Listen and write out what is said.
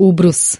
Убрус